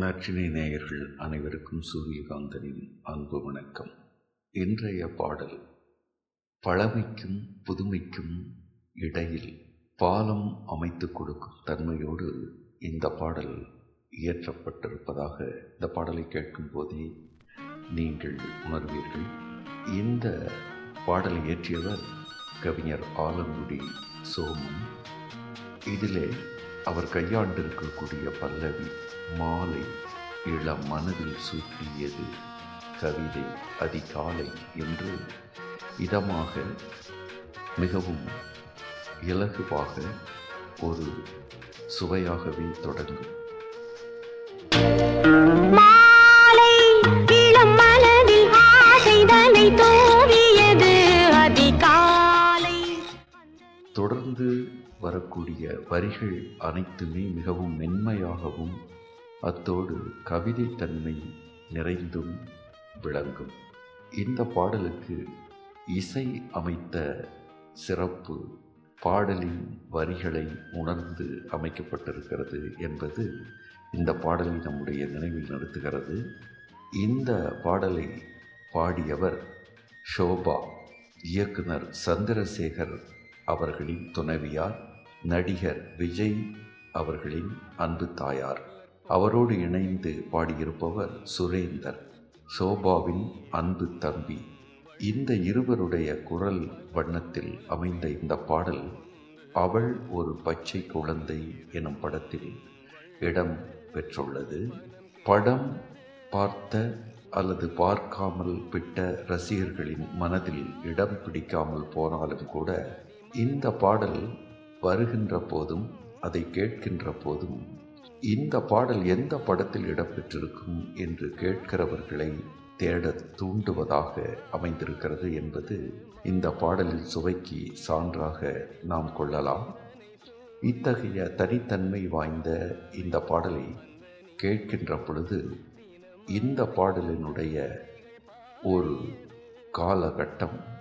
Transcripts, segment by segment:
நற்றினை நேயர்கள் அனைவருக்கும் சூரியகாந்தனின் அன்பு வணக்கம். இன்றைய பாடல் பழமைக்கும் புதுமைக்கும் இடையில் பாலம் அமைத்து கொடுக்கும் தன்மையோடு இந்த பாடல் இயற்றப்பட்டிருப்பதாக இந்த பாடலை கேட்கும் போதே நீங்கள் உணர்வீர்கள். இந்த பாடலை இயற்றியவர் கவிஞர் ஆலங்குடி சோமன். இதிலே அவர் கையாண்டிருக்கக்கூடிய பல்லவி மாலை இளம் மனதில் சூட்டியது கவிதை அதிகாலை என்று இதமாக மிகவும் இலகுவாக ஒரு சுவையாகவே தொடங்கும். தொடர்ந்து வரக்கூடிய வரிகள் அனைத்துமே மிகவும் மென்மையாகவும் அத்தோடு கவிதை தன்மை நிறைந்தும் விளங்கும். இந்த பாடலுக்கு இசை அமைத்த சிறப்பு பாடலின் வரிகளை உணர்ந்து அமைக்கப்பட்டிருக்கிறது என்பது இந்த பாடலை நம்முடைய நினைவில் நடத்துகிறது இந்த பாடலை பாடியவர் ஷோபா இயக்குனர் சந்திரசேகர் அவர்களின் துணைவியார் நடிகர் விஜய் அவர்களின் அன்பு தாயார். அவரோடு இணைந்து பாடியிருப்பவர் சுரேந்தர் சோபாவின் அன்பு தம்பி. இந்த இருவருடைய குரல் வண்ணத்தில் அமைந்த இந்த பாடல் அவள் ஒரு பச்சை குழந்தை எனும் படத்தில் இடம் பெற்றுள்ளது. படம் பார்த்த அல்லது பார்க்காமல் விட்ட ரசிகர்களின் மனதில் இடம் பிடிக்காமல் போனாலும் கூட இந்த பாடல் வருகின்ற போதும் அதை கேட்கின்ற போதும் இந்த பாடல் எந்த படத்தில் இடம்பெற்றிருக்கும் என்று கேட்கிறவர்களை தேட தூண்டுவதாக அமைந்திருக்கிறது என்பது இந்த பாடலில் சுவைக்கு சான்றாக நாம் கொள்ளலாம். இத்தகைய தனித்தன்மை வாய்ந்த இந்த பாடலை கேட்கின்ற பொழுது இந்த பாடலினுடைய ஒரு காலகட்டம்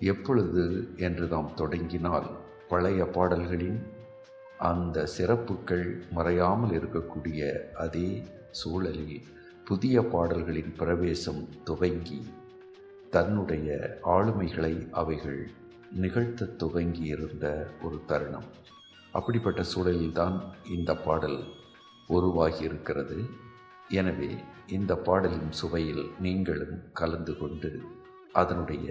எப்பொழுது என்று நாம் தொடங்கினால் பழைய பாடல்களின் அந்த சிறப்புகள் மறையாமல் இருக்கக்கூடிய அதே சூழலில் புதிய பாடல்களின் பிரவேசம் துவங்கி தன்னுடைய ஆளுமைகளை அவைகள் நிகழ்த்த துவங்கி இருந்த ஒரு தருணம். அப்படிப்பட்ட சூழலில்தான் இந்த பாடல் உருவாகி இருக்கிறது எனவே இந்த பாடலின் சுவையில் நீங்களும் கலந்து கொண்டு அதனுடைய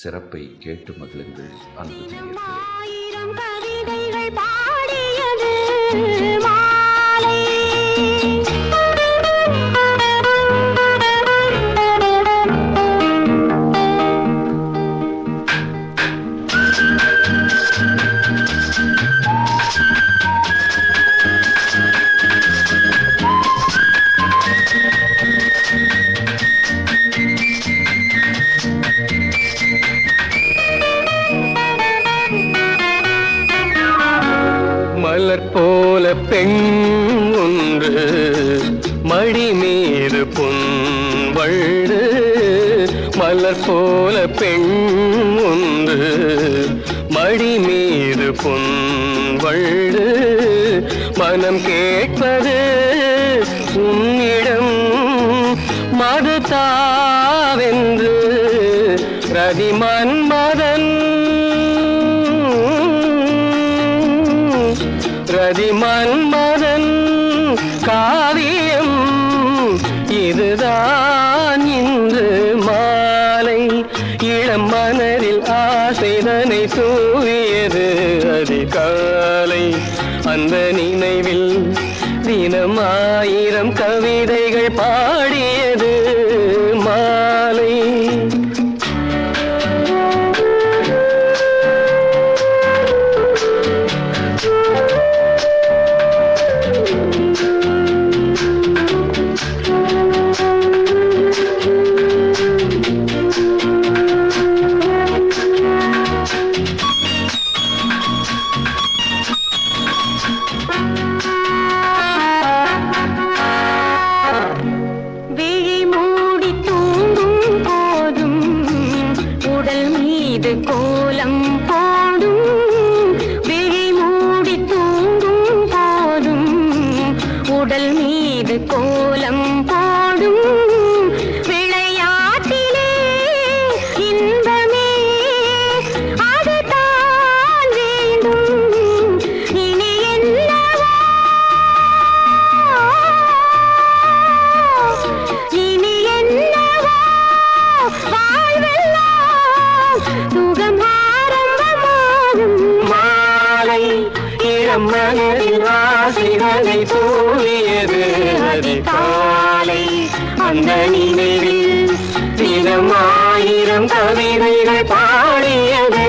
சிறப்பை கேட்டு மகிழுங்கள். அன்பு ஆயிரம் கவிதைகள் பாடியது. மலர் போல பெண் ஒன்று மடி மீது பொன்வண்டு மலர் போல பெண் ஒன்று மடி மீது பொன்வண்டு மனம் கேட்பது உன்னிடம் மது ரதிமன் ரதிமன்மதன் காவியம். இதுதான் இன்று மாலை. இளம் மனதில் ஆசைதனை தூவியது அதிகாலை. அந்த நினைவில் தினம் ஆயிரம் கவிதைகள் பாடி tell me இளம் மனதில் ஆசைகளை தூவியது அதிகாலை அந்த நினைவில் தினம் ஆயிரம் கவிதைகள் பாடியது.